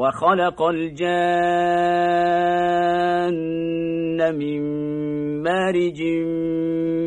وخلق الجان من مارج من